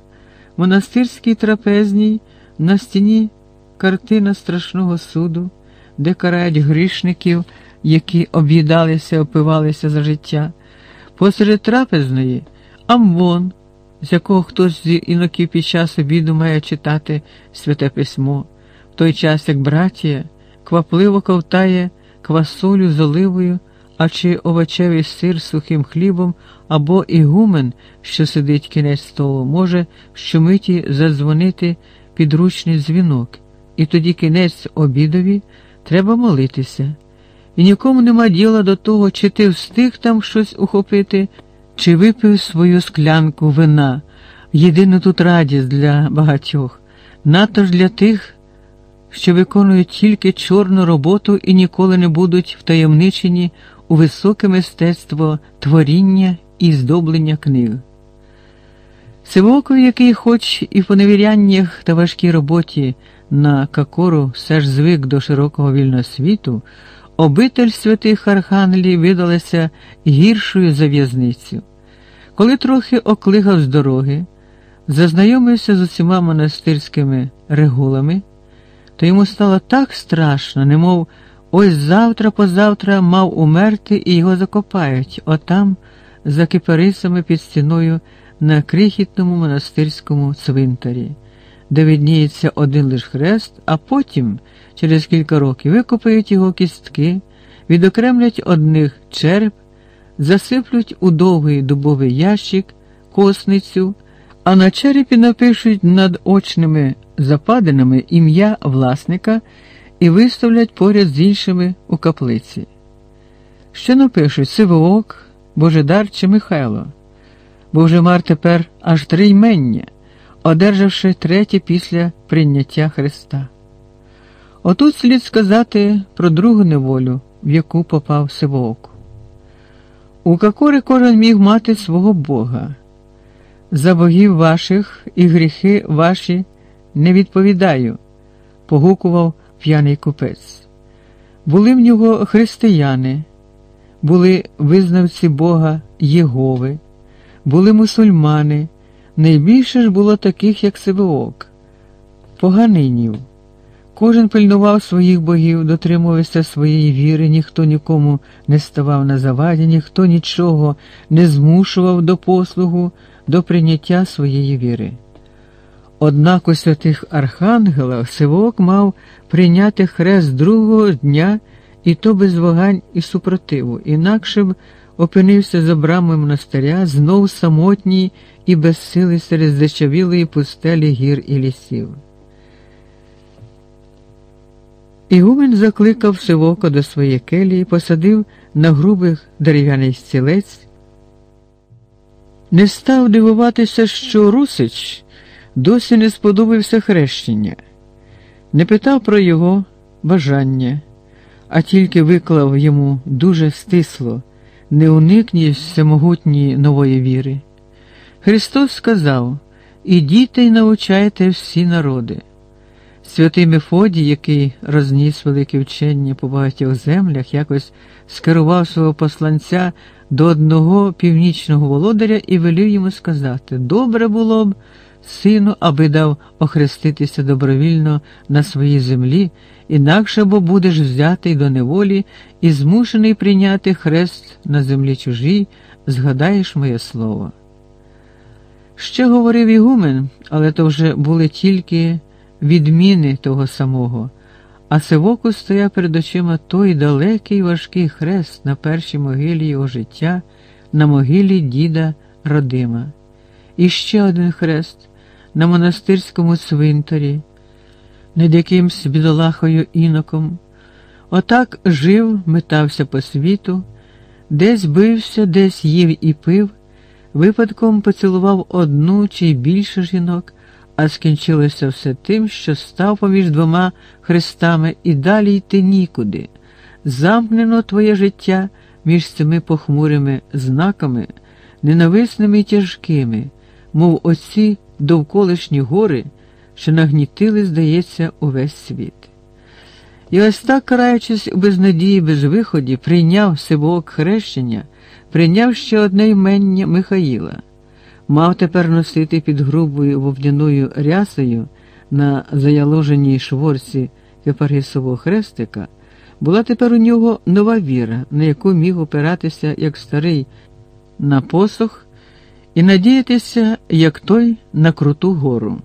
S1: Монастирський трапезній на стіні картина страшного суду, де карають грішників, які об'їдалися, опивалися за життя. Посеред трапезної амвон, з якого хтось з іноків під час обіду має читати святе письмо, той час як братія квапливо ковтає квасолю з оливою, а чи овочевий сир з сухим хлібом, або ігумен, що сидить кінець столу, може щомиті задзвонити підручний дзвінок, і тоді кінець обідові треба молитися. І нікому нема діла до того, чи ти встиг там щось ухопити, чи випив свою склянку вина, єдину тут радість для багатьох, надто ж для тих, що виконують тільки чорну роботу і ніколи не будуть втаємничені у високе мистецтво творіння і здоблення книг. Сивоков, який, хоч і в поневіряннях та важкій роботі на какору все ж звик до широкого вільного світу, обитель святих архангелів видалася гіршою за в'язницю. Коли трохи оклигав з дороги, зазнайомився з усіма монастирськими регулами, то йому стало так страшно, немов ось завтра позавтра мав умерти і його закопають, отам, за кипарисами під стіною на крихітному монастирському цвинтарі, де видніється один лиш хрест, а потім, через кілька років, викопають його кістки, відокремлять одних череп, засиплють у довгий дубовий ящик, косницю, а на черепі напишуть над очними западинами ім'я власника і виставлять поряд з іншими у каплиці. Що напишуть Сивоок, Божедар чи Михайло, бо вже мар тепер аж три ймення, одержавши третє після прийняття Христа. Отут слід сказати про другу неволю, в яку попав Сивоок. У Какори кожен міг мати свого Бога. За богів ваших і гріхи ваші не відповідаю, погукував п'яний купець. Були в нього християни, були визнавці Бога Єгови, були мусульмани, найбільше ж було таких, як Сивоок, поганинів. Кожен пильнував своїх богів, дотримувався своєї віри, ніхто нікому не ставав на заваді, ніхто нічого не змушував до послугу, до прийняття своєї віри. Однак у святих архангела Сивок мав прийняти хрест другого дня, і то без вагань і супротиву, інакше б опинився за брамою монастиря, знов самотній і безсилий серед зачавілої пустелі гір і лісів. Ігумен закликав Сивока до своєї келії, посадив на грубих дерев'яний стілець. Не став дивуватися, що Русич досі не сподобався хрещення, не питав про його бажання, а тільки виклав йому дуже стисло, не уникні всемогутньої нової віри. Христос сказав Ідіть й навчайте всі народи. Святий Мефодій, який розніс велике вчення по багатьох землях, якось скерував свого посланця до одного північного володаря і велів йому сказати: добре було б, сину, аби дав охреститися добровільно на своїй землі, інакше бо будеш взятий до неволі і змушений прийняти хрест на землі чужій, згадаєш моє слово. Ще говорив Ігумен, але то вже були тільки відміни того самого, а Сивоку стояв перед очима той далекий важкий хрест на першій могилі його життя, на могилі діда Родима. І ще один хрест на монастирському цвинтарі, над якимсь бідолахою іноком. Отак жив, метався по світу, десь бився, десь їв і пив, випадком поцілував одну чи більше жінок а скінчилося все тим, що став поміж двома хрестами і далі йти нікуди. Замкнено твоє життя між цими похмурими знаками, ненависними і тяжкими, мов оці довколишні гори, що нагнітили, здається, увесь світ. І ось так, караючись у безнадії, безвиході, прийняв сивок хрещення, прийняв ще одне ймення Михаїла мав тепер носити під грубою вовняною рясою на заяложеній шворці кепаргісового хрестика, була тепер у нього нова віра, на яку міг опиратися як старий на посох і надіятися, як той на круту гору.